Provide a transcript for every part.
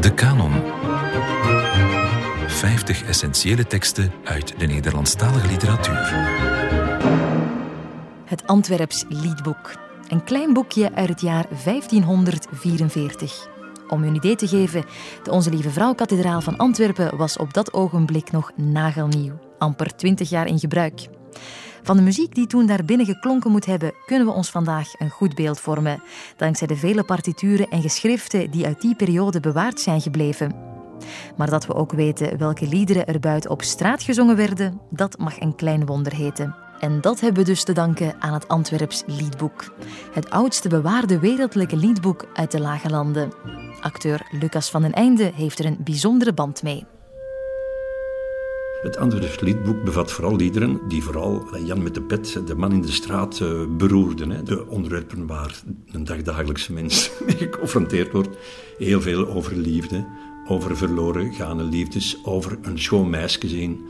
De Canon. 50 essentiële teksten uit de Nederlandstalige literatuur. Het Antwerps liedboek. Een klein boekje uit het jaar 1544. Om u een idee te geven, de Onze Lieve Vrouw-kathedraal van Antwerpen was op dat ogenblik nog nagelnieuw, amper 20 jaar in gebruik. Van de muziek die toen daar binnen geklonken moet hebben, kunnen we ons vandaag een goed beeld vormen, dankzij de vele partituren en geschriften die uit die periode bewaard zijn gebleven. Maar dat we ook weten welke liederen er buiten op straat gezongen werden, dat mag een klein wonder heten. En dat hebben we dus te danken aan het Antwerps Liedboek. Het oudste bewaarde wereldlijke liedboek uit de Lage Landen. Acteur Lucas van den Einde heeft er een bijzondere band mee. Het Antwerps liedboek bevat vooral liederen die vooral eh, Jan met de pet, de man in de straat, eh, beroerden. De onderwerpen waar een dagdagelijkse mens mee geconfronteerd wordt. Heel veel over liefde, over verloren gaande liefdes, over een schoon meisje zien,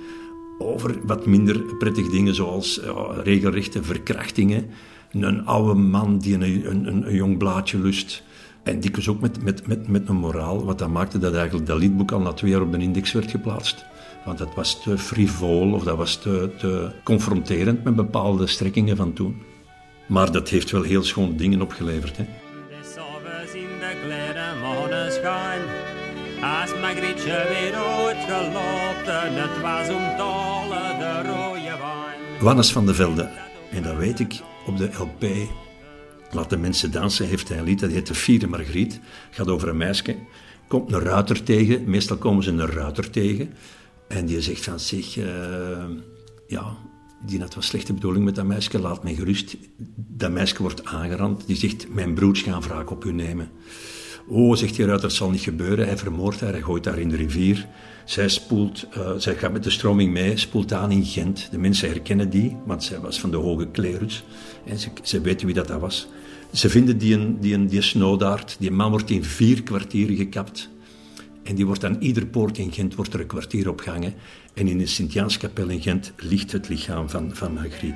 over wat minder prettige dingen zoals uh, regelrechte verkrachtingen, een oude man die een, een, een, jong blaadje lust. En dikwijls ook met, met, met, met een moraal, wat dat maakte dat eigenlijk dat liedboek al na twee jaar op de index werd geplaatst. Want dat was te frivol of dat was te, te confronterend met bepaalde strekkingen van toen. Maar dat heeft wel heel schoon dingen opgeleverd. Hè. Als Magrietje weer uitgelopen, het was om de rode wijn. Wannes van de Velde, en dat weet ik, op de LP Laat de mensen dansen heeft hij een lied, dat heet De Vierde Margriet. gaat over een meisje, komt een ruiter tegen, meestal komen ze een ruiter tegen. En die zegt van zich, uh, ja, die had wat slechte bedoeling met dat meisje, laat mij gerust. Dat meisje wordt aangerand, die zegt, mijn broers gaan wraak op u nemen. Oh, zegt hij eruit, dat zal niet gebeuren. Hij vermoordt haar, hij gooit haar in de rivier. Zij spoelt, uh, zij gaat met de stroming mee, spoelt aan in Gent. De mensen herkennen die, want zij was van de hoge klerus. En ze, ze weten wie dat, dat was. Ze vinden die, een, die, een, die snowdaard. Die man wordt in vier kwartieren gekapt. En die wordt aan ieder poort in Gent wordt er een kwartier opgehangen. En in de Sint-Jaanskapel in Gent ligt het lichaam van, van Margriet.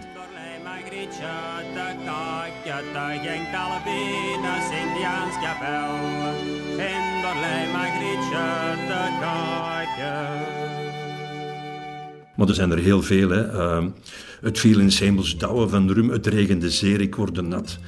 Maar er zijn er heel veel. Hè. Uh, het viel in hemels douwen van rum, het regende zeer, ik word nat.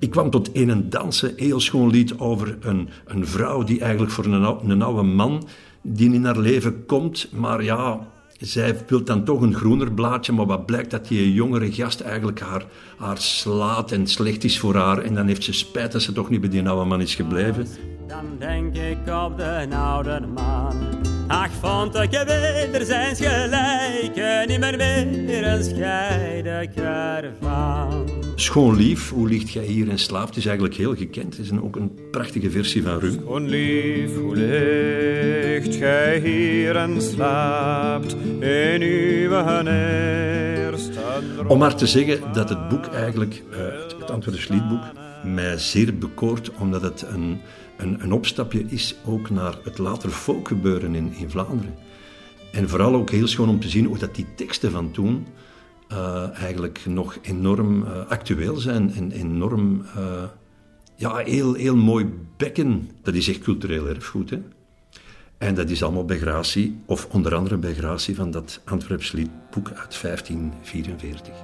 Ik kwam tot een dansen, heel schoon lied over een, een vrouw die eigenlijk voor een, een oude man die in haar leven komt, maar ja, zij wil dan toch een groener blaadje, maar wat blijkt dat die jongere gast eigenlijk haar, haar slaat en slecht is voor haar. En dan heeft ze spijt dat ze toch niet bij die oude man is gebleven. Dan denk ik op de oude man. Ach, vond ik weder zijn gelijk, niet meer meer een scheiden ervan. Schoon lief, hoe ligt jij hier en slaapt, is eigenlijk heel gekend. Het is een, ook een prachtige versie van Rum. Schoon lief, hoe ligt jij hier en slaapt in uw eerste Om maar te zeggen dat het boek eigenlijk, uh, het Antwerps liedboek, mij zeer bekoort, omdat het een, een, een opstapje is ook naar het later folkgebeuren in, in Vlaanderen. En vooral ook heel schoon om te zien hoe dat die teksten van toen uh, eigenlijk nog enorm uh, actueel zijn en enorm, uh, ja, heel, heel mooi bekken. Dat is echt cultureel erfgoed, hè. En dat is allemaal bij gratie, of onder andere bij gratie van dat Antwerps liedboek uit 1544.